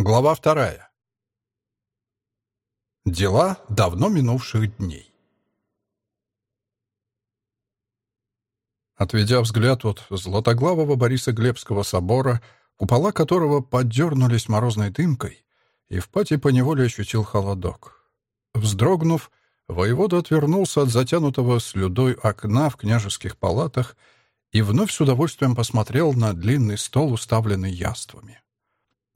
Глава вторая. Дела давно минувших дней. Отведя взгляд от златоглавого Бориса Глебского собора, купола которого поддернулись морозной дымкой, Евпатий поневоле ощутил холодок. Вздрогнув, воевода отвернулся от затянутого слюдой окна в княжеских палатах и вновь с удовольствием посмотрел на длинный стол, уставленный яствами.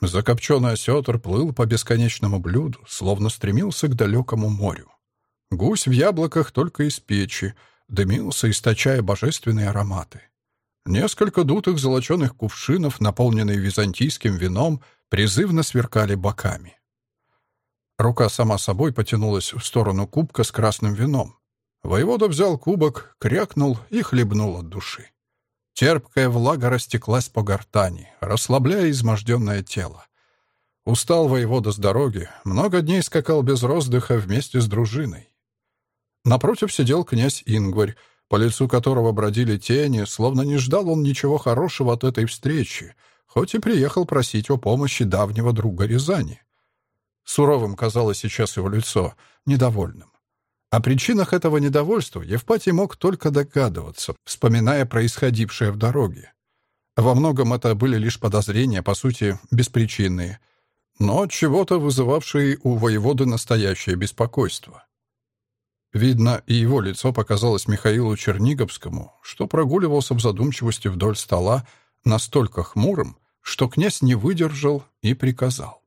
Закопченный осетр плыл по бесконечному блюду, словно стремился к далекому морю. Гусь в яблоках только из печи, дымился, источая божественные ароматы. Несколько дутых золоченых кувшинов, наполненные византийским вином, призывно сверкали боками. Рука сама собой потянулась в сторону кубка с красным вином. Воевода взял кубок, крякнул и хлебнул от души. Терпкая влага растеклась по гортани, расслабляя изможденное тело. Устал воевода с дороги, много дней скакал без роздыха вместе с дружиной. Напротив сидел князь Ингварь, по лицу которого бродили тени, словно не ждал он ничего хорошего от этой встречи, хоть и приехал просить о помощи давнего друга Рязани. Суровым казалось сейчас его лицо, недовольным. О причинах этого недовольства Евпатий мог только догадываться, вспоминая происходившее в дороге. Во многом это были лишь подозрения, по сути, беспричинные, но чего-то вызывавшие у воеводы настоящее беспокойство. Видно, и его лицо показалось Михаилу Черниговскому, что прогуливался в задумчивости вдоль стола настолько хмурым, что князь не выдержал и приказал.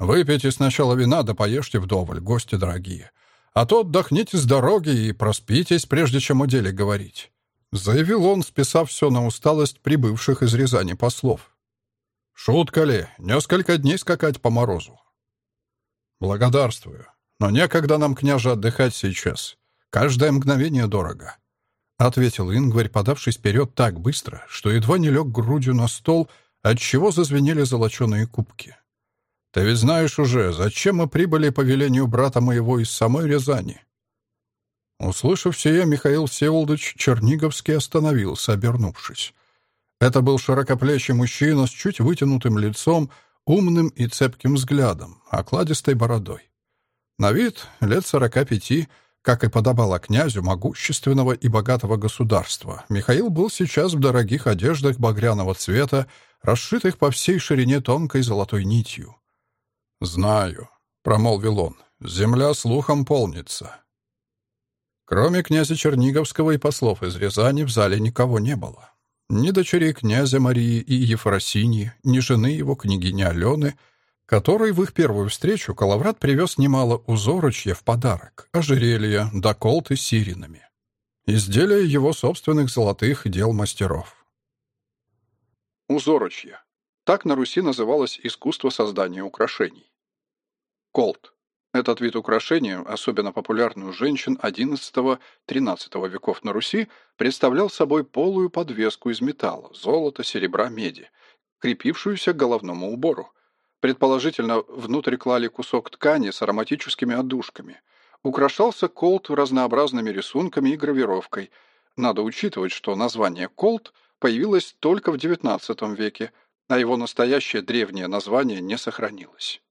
«Выпейте сначала вина, да поешьте вдоволь, гости дорогие а то отдохните с дороги и проспитесь, прежде чем о деле говорить», — заявил он, списав все на усталость прибывших из Рязани послов. «Шутка ли, несколько дней скакать по морозу?» «Благодарствую, но некогда нам, княже, отдыхать сейчас. Каждое мгновение дорого», — ответил Ингварь, подавшись вперед так быстро, что едва не лег грудью на стол, отчего зазвенели золоченые кубки. Ты ведь знаешь уже, зачем мы прибыли по велению брата моего из самой Рязани?» Услышав сие, Михаил Всеволодович Черниговский остановился, обернувшись. Это был широкоплечий мужчина с чуть вытянутым лицом, умным и цепким взглядом, окладистой бородой. На вид лет сорока пяти, как и подобало князю могущественного и богатого государства, Михаил был сейчас в дорогих одеждах багряного цвета, расшитых по всей ширине тонкой золотой нитью. «Знаю», — промолвил он, — «земля слухом полнится». Кроме князя Черниговского и послов из Рязани в зале никого не было. Ни дочерей князя Марии и Ефросиньи, ни жены его, княгини Алены, которой в их первую встречу Калаврат привез немало узорочья в подарок, ожерелья, доколты с сиринами. Изделия его собственных золотых дел мастеров. Узорочья. Так на Руси называлось искусство создания украшений. Колт. Этот вид украшения, особенно популярный у женщин XI-XIII веков на Руси, представлял собой полую подвеску из металла, золота, серебра, меди, крепившуюся к головному убору. Предположительно, внутрь клали кусок ткани с ароматическими отдушками. Украшался колт разнообразными рисунками и гравировкой. Надо учитывать, что название колт появилось только в XIX веке, а его настоящее древнее название не сохранилось.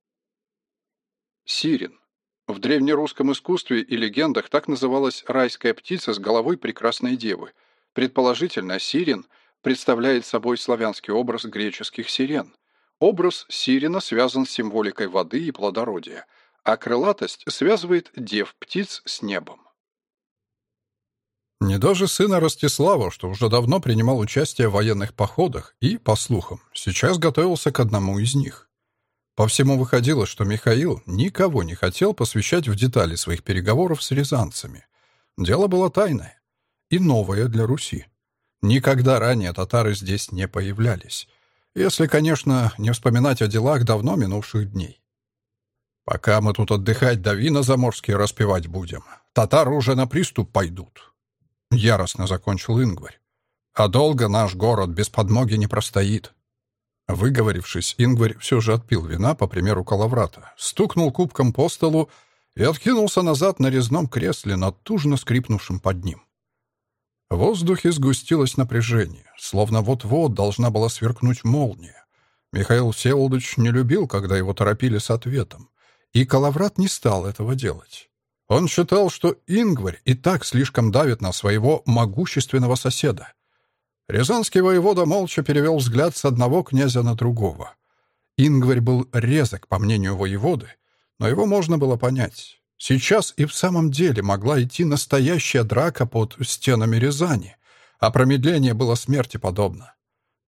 Сирен. В древнерусском искусстве и легендах так называлась райская птица с головой прекрасной девы. Предположительно, сирен представляет собой славянский образ греческих сирен. Образ сирена связан с символикой воды и плодородия, а крылатость связывает дев птиц с небом. Не даже сына Ростислава, что уже давно принимал участие в военных походах и, по слухам, сейчас готовился к одному из них. По всему выходило, что Михаил никого не хотел посвящать в детали своих переговоров с рязанцами. Дело было тайное и новое для Руси. Никогда ранее татары здесь не появлялись. Если, конечно, не вспоминать о делах давно минувших дней. Пока мы тут отдыхать да вина заморские распевать будем, татары уже на приступ пойдут. Яростно закончил Ингварь. А долго наш город без подмоги не простоит. Выговорившись, Ингварь все же отпил вина, по примеру Калаврата, стукнул кубком по столу и откинулся назад на резном кресле, натужно скрипнувшем под ним. В воздухе сгустилось напряжение, словно вот-вот должна была сверкнуть молния. Михаил Всеволодович не любил, когда его торопили с ответом, и Калаврат не стал этого делать. Он считал, что Ингварь и так слишком давит на своего могущественного соседа. Рязанский воевода молча перевел взгляд с одного князя на другого. Ингварь был резок, по мнению воеводы, но его можно было понять. Сейчас и в самом деле могла идти настоящая драка под стенами Рязани, а промедление было смерти подобно.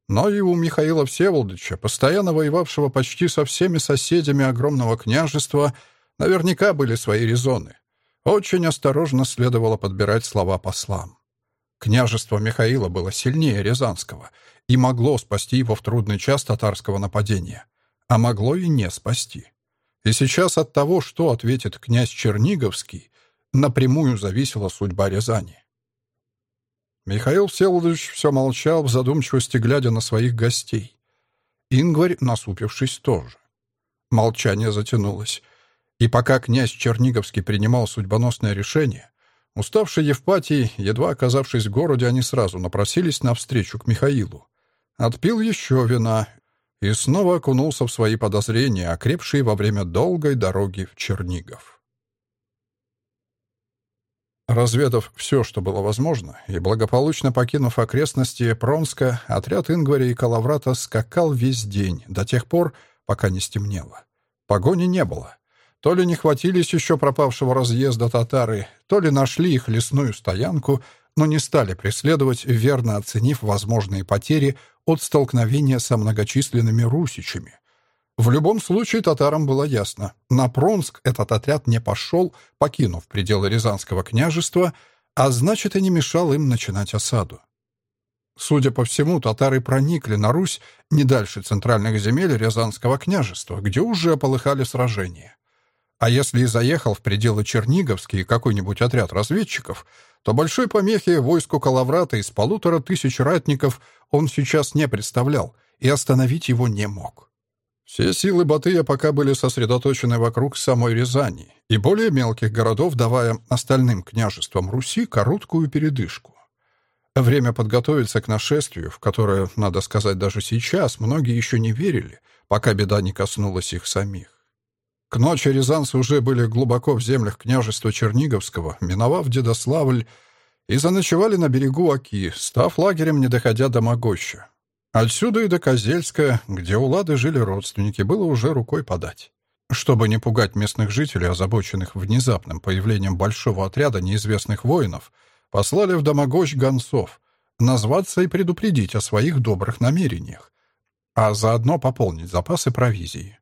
Но и у Михаила Всеволодовича, постоянно воевавшего почти со всеми соседями огромного княжества, наверняка были свои резоны. Очень осторожно следовало подбирать слова послам. Княжество Михаила было сильнее Рязанского и могло спасти его в трудный час татарского нападения, а могло и не спасти. И сейчас от того, что ответит князь Черниговский, напрямую зависела судьба Рязани. Михаил Всеволодович все молчал в задумчивости, глядя на своих гостей. Ингварь, насупившись, тоже. Молчание затянулось. И пока князь Черниговский принимал судьбоносное решение, уставший Евпатий, едва оказавшись в городе, они сразу напросились на встречу к Михаилу. Отпил еще вина и снова окунулся в свои подозрения, окрепшие во время долгой дороги в Чернигов. Разведав все, что было возможно, и благополучно покинув окрестности Пронска, отряд Ингваря и Калаврата скакал весь день, до тех пор, пока не стемнело. Погони не было. То ли не хватились еще пропавшего разъезда татары, то ли нашли их лесную стоянку, но не стали преследовать, верно оценив возможные потери от столкновения со многочисленными русичами. В любом случае татарам было ясно. На Пронск этот отряд не пошел, покинув пределы Рязанского княжества, а значит и не мешал им начинать осаду. Судя по всему, татары проникли на Русь не дальше центральных земель Рязанского княжества, где уже полыхали сражения. А если и заехал в пределы Черниговские какой-нибудь отряд разведчиков, то большой помехи войску Калаврата из полутора тысяч ратников он сейчас не представлял и остановить его не мог. Все силы Батыя пока были сосредоточены вокруг самой Рязани и более мелких городов, давая остальным княжествам Руси короткую передышку. Время подготовиться к нашествию, в которое, надо сказать, даже сейчас многие еще не верили, пока беда не коснулась их самих. К ночи рязанцы уже были глубоко в землях княжества Черниговского, миновав Дедославль, и заночевали на берегу Оки, став лагерем, не доходя до Могоща. Отсюда и до Козельска, где у Лады жили родственники, было уже рукой подать. Чтобы не пугать местных жителей, озабоченных внезапным появлением большого отряда неизвестных воинов, послали в Домогощ гонцов, назваться и предупредить о своих добрых намерениях, а заодно пополнить запасы провизии.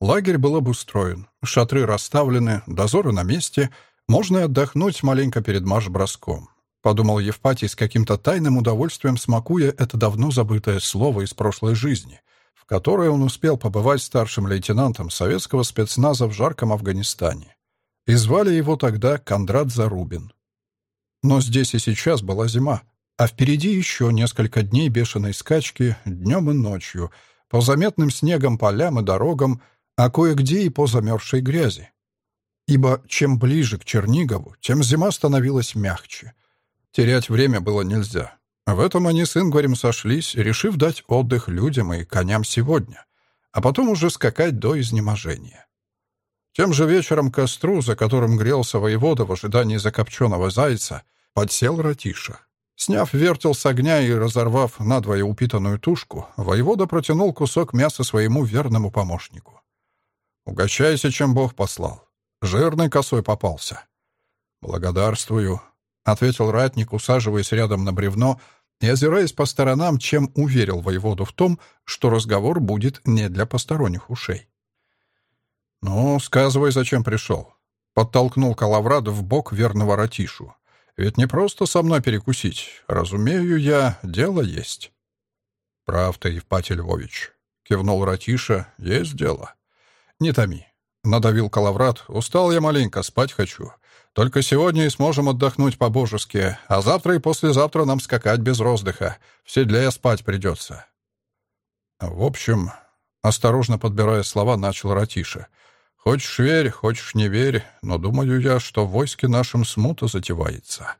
Лагерь был обустроен, шатры расставлены, дозоры на месте, можно и отдохнуть маленько перед марш-броском. — подумал Евпатий с каким-то тайным удовольствием, смакуя это давно забытое слово из прошлой жизни, в которой он успел побывать старшим лейтенантом советского спецназа в жарком Афганистане. И звали его тогда Кондрат Зарубин. Но здесь и сейчас была зима, а впереди еще несколько дней бешеной скачки днем и ночью, по заметным снегом полям и дорогам, а кое-где и по замерзшей грязи. Ибо чем ближе к Чернигову, тем зима становилась мягче — Терять время было нельзя. В этом они с Ингварем сошлись, решив дать отдых людям и коням сегодня, а потом уже скакать до изнеможения. Тем же вечером к костру, за которым грелся воевода в ожидании закопченного зайца, подсел Ратиша. Сняв вертел с огня и разорвав надвое упитанную тушку, воевода протянул кусок мяса своему верному помощнику. «Угощайся, чем Бог послал. Жирный косой попался». «Благодарствую», — ответил ратник, усаживаясь рядом на бревно и озираясь по сторонам, чем уверил воеводу в том, что разговор будет не для посторонних ушей. «Ну, сказывай, зачем пришел?» — подтолкнул Калаврад в бок верного ратишу. «Ведь не просто со мной перекусить. Разумею я, дело есть». «Прав ты, Евпатий Львович», — кивнул ратиша, — «есть дело». «Не томи», — надавил Калаврат, — «устал я маленько, спать хочу. Только сегодня и сможем отдохнуть по-божески, а завтра и послезавтра нам скакать без роздыха. В седле спать придется». «В общем...» — осторожно подбирая слова, начал Ратиша. «Хочешь верь, хочешь не верь, но думаю я, что в войске нашем смута затевается».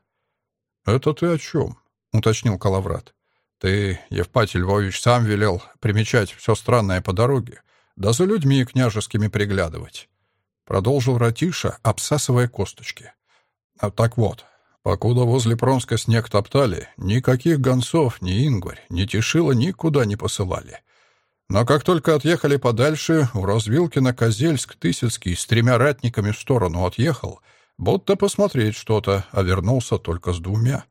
«Это ты о чем?» — уточнил Калаврат. Ты, Евпатий Львович, сам велел примечать все странное по дороге, да за людьми княжескими приглядывать. Продолжил Ратиша, обсасывая косточки. А так вот, покуда возле Пронска снег топтали, никаких гонцов, ни Ингварь, ни Тишила никуда не посылали. Но как только отъехали подальше, у развилки на Козельск Тысяцкий с тремя ратниками в сторону отъехал, будто посмотреть что-то, а вернулся только с двумя.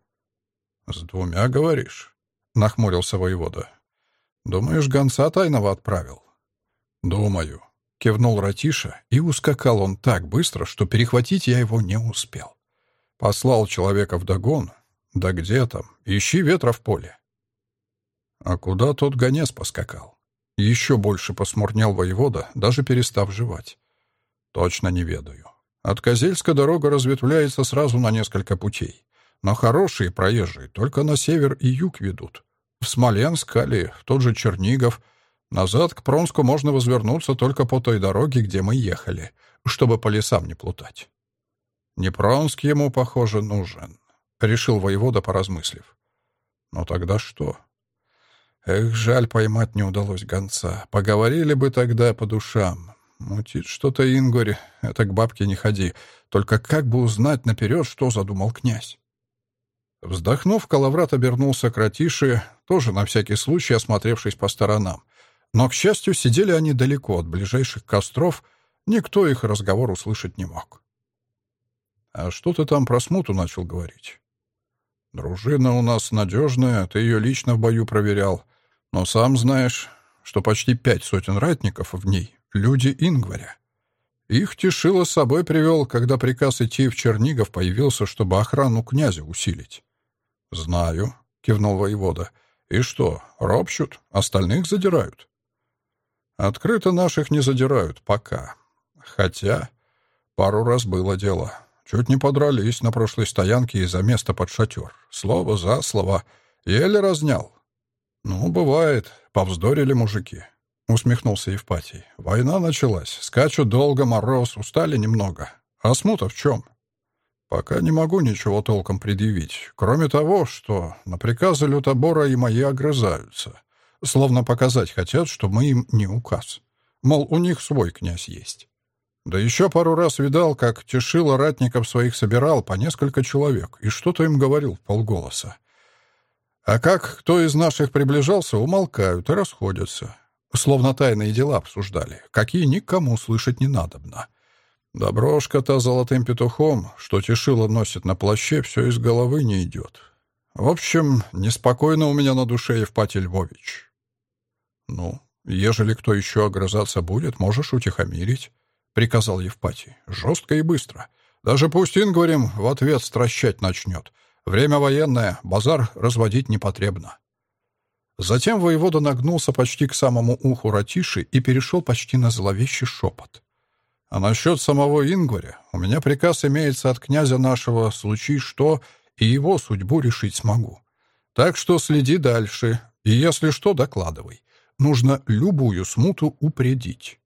«С двумя, говоришь?» — нахмурился воевода. «Думаешь, гонца тайного отправил?» «Думаю», — кивнул Ратиша, и ускакал он так быстро, что перехватить я его не успел. Послал человека в догон. Да где там? Ищи ветра в поле. А куда тот гонец поскакал? Еще больше посмурнел воевода, даже перестав жевать. Точно не ведаю. От Козельска дорога разветвляется сразу на несколько путей. Но хорошие проезжие только на север и юг ведут. В Смоленск али в тот же Чернигов. Назад к Пронску можно возвернуться только по той дороге, где мы ехали, чтобы по лесам не плутать. Не Пронск ему, похоже, нужен, — решил воевода, поразмыслив. Но тогда что? Эх, жаль, поймать не удалось гонца. Поговорили бы тогда по душам. Мутит что-то Ингорь, это к бабке не ходи. Только как бы узнать наперед, что задумал князь? Вздохнув, Калаврат обернулся к Ратише, тоже на всякий случай осмотревшись по сторонам. Но, к счастью, сидели они далеко от ближайших костров, никто их разговор услышать не мог. «А что ты там про смуту начал говорить?» «Дружина у нас надежная, ты ее лично в бою проверял. Но сам знаешь, что почти пять сотен ратников в ней — люди Ингваря. Их Тишила с собой привел, когда приказ идти в Чернигов появился, чтобы охрану князя усилить. «Знаю», — кивнул воевода. «И что, ропщут? Остальных задирают?» «Открыто наших не задирают, пока. Хотя пару раз было дело. Чуть не подрались на прошлой стоянке из-за места под шатер. Слово за слово. Еле разнял. «Ну, бывает. Повздорили мужики», — усмехнулся Евпатий. «Война началась. Скачут долго, мороз, устали немного. А смута в чем?» «Пока не могу ничего толком предъявить, кроме того, что на приказы лютобора и мои огрызаются. Словно показать хотят, что мы им не указ. Мол, у них свой князь есть. Да еще пару раз видал, как Тишила ратников своих собирал по несколько человек и что-то им говорил в полголоса. А как кто из наших приближался, умолкают и расходятся. Словно тайные дела обсуждали, какие никому слышать не надобно. Доброшка-то золотым петухом, что тишила носит на плаще, все из головы не идет. В общем, неспокойно у меня на душе, Евпатий Львович. Ну, ежели кто еще огрызаться будет, можешь утихомирить, — приказал Евпатий. Жестко и быстро. Даже пусть Ингварем в ответ стращать начнет. Время военное, базар разводить не потребно. Затем воевода нагнулся почти к самому уху Ратиши и перешел почти на зловещий шепот. А насчет самого Ингваря у меня приказ имеется от князя нашего, случай что, и его судьбу решить смогу. Так что следи дальше, и если что, докладывай. Нужно любую смуту упредить.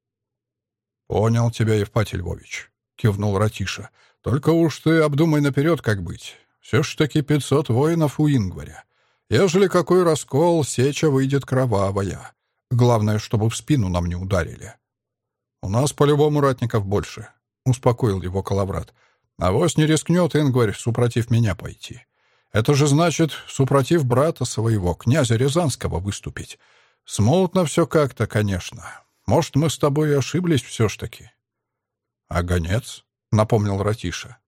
«Понял тебя, Евпатий Львович», — кивнул Ратиша. «Только уж ты обдумай наперед, как быть. Все ж таки пятьсот воинов у Ингваря. Ежели какой раскол, сеча выйдет кровавая. Главное, чтобы в спину нам не ударили». «У нас по-любому ратников больше», — успокоил его Калаврат. «Авось не рискнет Ингварь, супротив меня пойти. Это же значит, супротив брата своего, князя Рязанского, выступить. Смутно все как-то, конечно. Может, мы с тобой и ошиблись все ж таки». «А гонец?» — напомнил Ратиша.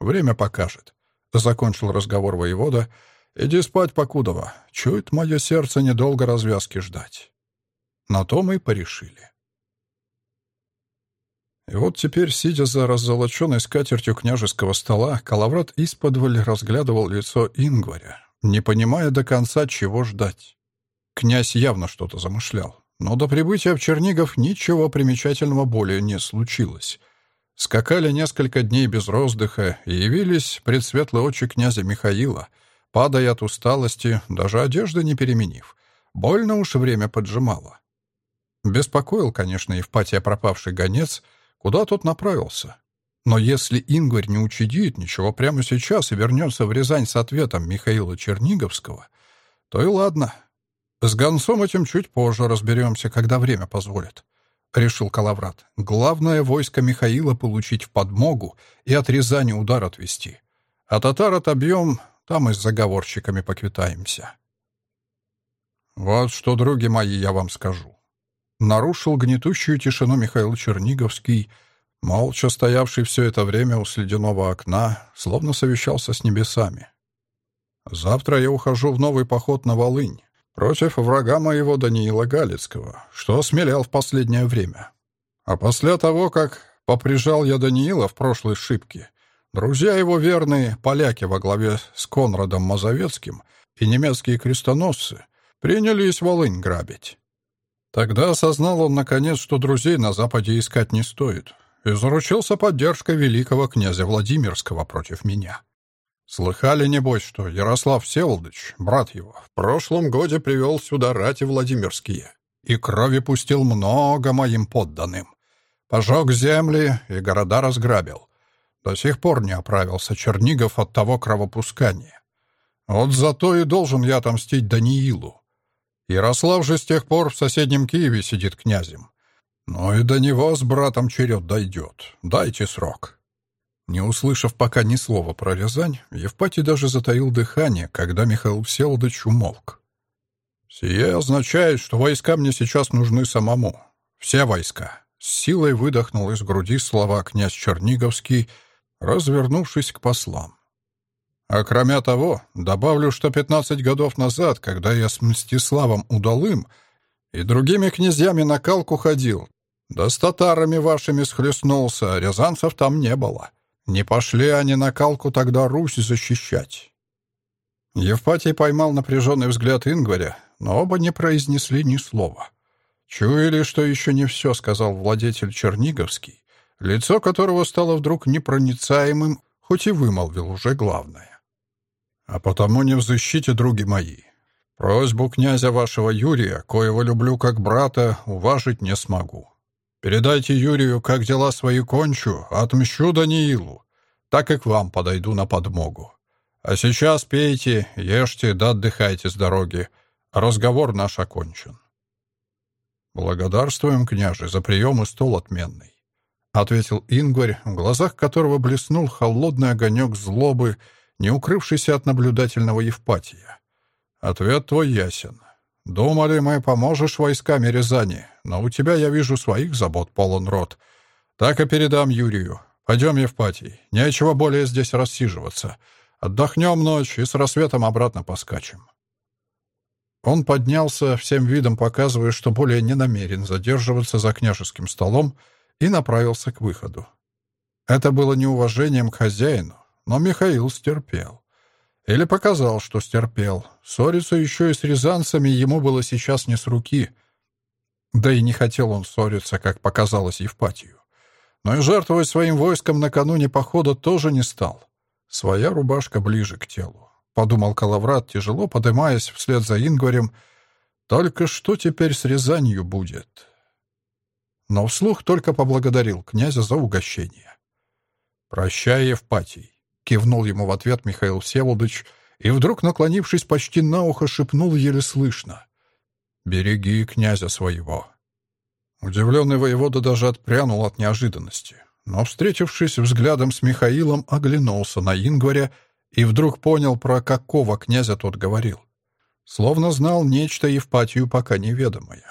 «Время покажет», — закончил разговор воевода. «Иди спать, Покудова. Чует мое сердце недолго развязки ждать». На то мы порешили. И вот теперь, сидя за раззолоченной скатертью княжеского стола, Калаврат исподволь разглядывал лицо Ингваря, не понимая до конца, чего ждать. Князь явно что-то замышлял, но до прибытия в Чернигов ничего примечательного более не случилось. Скакали несколько дней без роздыха и явились пред светлые очи князя Михаила, падая от усталости, даже одежды не переменив. Больно уж время поджимало. Беспокоил, конечно, Евпатия пропавший гонец — Куда тот направился? Но если Ингварь не учудит ничего прямо сейчас и вернется в Рязань с ответом Михаила Черниговского, то и ладно. С гонцом этим чуть позже разберемся, когда время позволит. — решил Калаврат. «Главное — войско Михаила получить в подмогу и от Рязани удар отвести. А татар отобьем, там и с заговорщиками поквитаемся». «Вот что, други мои, я вам скажу». Нарушил гнетущую тишину Михаил Черниговский, молча стоявший все это время у следяного окна, словно совещался с небесами. «Завтра я ухожу в новый поход на Волынь против врага моего Даниила Галицкого, что осмелял в последнее время. А после того, как поприжал я Даниила в прошлой шибке, друзья его верные, поляки во главе с Конрадом Мазовецким и немецкие крестоносцы, принялись Волынь грабить. Тогда осознал он, наконец, что друзей на Западе искать не стоит, и заручился поддержкой великого князя Владимирского против меня. Слыхали, небось, что Ярослав Всеволодович, брат его, в прошлом годе привел сюда рати Владимирские и крови пустил много моим подданным. Пожег земли и города разграбил. До сих пор не оправился Чернигов от того кровопускания. Вот зато и должен я отомстить Даниилу. Ярослав же с тех пор в соседнем Киеве сидит князем. Ну и до него с братом черед дойдет. Дайте срок. Не услышав пока ни слова про Рязань, Евпатий даже затаил дыхание, когда Михаил Всеволодович умолк. «Сие означает, что войска мне сейчас нужны самому. Все войска». С силой выдохнул из груди слова князь Черниговский, развернувшись к послам. А кроме того, добавлю, что пятнадцать годов назад, когда я с Мстиславом Удалым и другими князьями на калку ходил, да с татарами вашими схлестнулся, а рязанцев там не было. Не пошли они на калку тогда Русь защищать. Евпатий поймал напряженный взгляд Ингваря, но оба не произнесли ни слова. Чуяли, что еще не все, сказал владетель Черниговский, лицо которого стало вдруг непроницаемым, хоть и вымолвил уже главное. «А потому не в защите, други мои. Просьбу князя вашего Юрия, коего люблю как брата, уважить не смогу. Передайте Юрию, как дела свои кончу, отмщу Даниилу, так и к вам подойду на подмогу. А сейчас пейте, ешьте да отдыхайте с дороги. Разговор наш окончен». «Благодарствуем, княже, за прием и стол отменный», — ответил Ингварь, в глазах которого блеснул холодный огонек злобы, не укрывшийся от наблюдательного Евпатия. «Ответ твой ясен. Думали мы, поможешь войсками Рязани, но у тебя, я вижу, своих забот полон рот. Так и передам Юрию. Пойдем, Евпатий, нечего более здесь рассиживаться. Отдохнем ночь и с рассветом обратно поскачем». Он поднялся, всем видом показывая, что более не намерен задерживаться за княжеским столом, и направился к выходу. Это было неуважением к хозяину, но Михаил стерпел. Или показал, что стерпел. Ссориться еще и с рязанцами ему было сейчас не с руки. Да и не хотел он ссориться, как показалось Евпатию. Но и жертвовать своим войском накануне похода тоже не стал. Своя рубашка ближе к телу. Подумал Калаврат, тяжело подымаясь вслед за Ингварем. Только что теперь с Рязанью будет? Но вслух только поблагодарил князя за угощение. «Прощай, Евпатий. Кивнул ему в ответ Михаил Всеволодович и вдруг, наклонившись почти на ухо, шепнул еле слышно. «Береги князя своего». Удивленный воевода даже отпрянул от неожиданности, но, встретившись взглядом с Михаилом, оглянулся на Ингваря и вдруг понял, про какого князя тот говорил. Словно знал нечто Евпатию пока неведомое.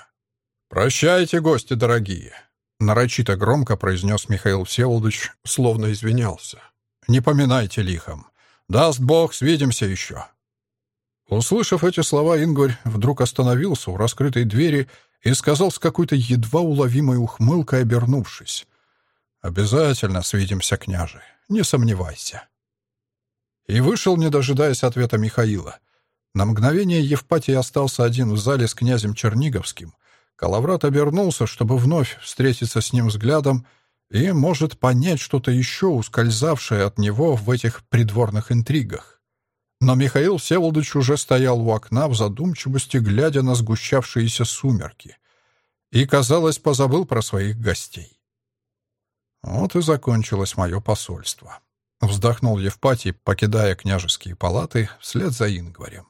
«Прощайте, гости дорогие!» Нарочито громко произнес Михаил Всеволодович, словно извинялся. Не поминайте лихом. Даст Бог, свидимся еще». Услышав эти слова, Ингварь вдруг остановился у раскрытой двери и сказал с какой-то едва уловимой ухмылкой, обернувшись. «Обязательно свидимся, княже, не сомневайся». И вышел, не дожидаясь ответа Михаила. На мгновение Евпатий остался один в зале с князем Черниговским. Калаврат обернулся, чтобы вновь встретиться с ним взглядом, и может понять что-то еще ускользавшее от него в этих придворных интригах. Но Михаил Всеволодович уже стоял у окна в задумчивости, глядя на сгущавшиеся сумерки, и, казалось, позабыл про своих гостей. Вот и закончилось мое посольство. Вздохнул Евпатий, покидая княжеские палаты вслед за Ингварем.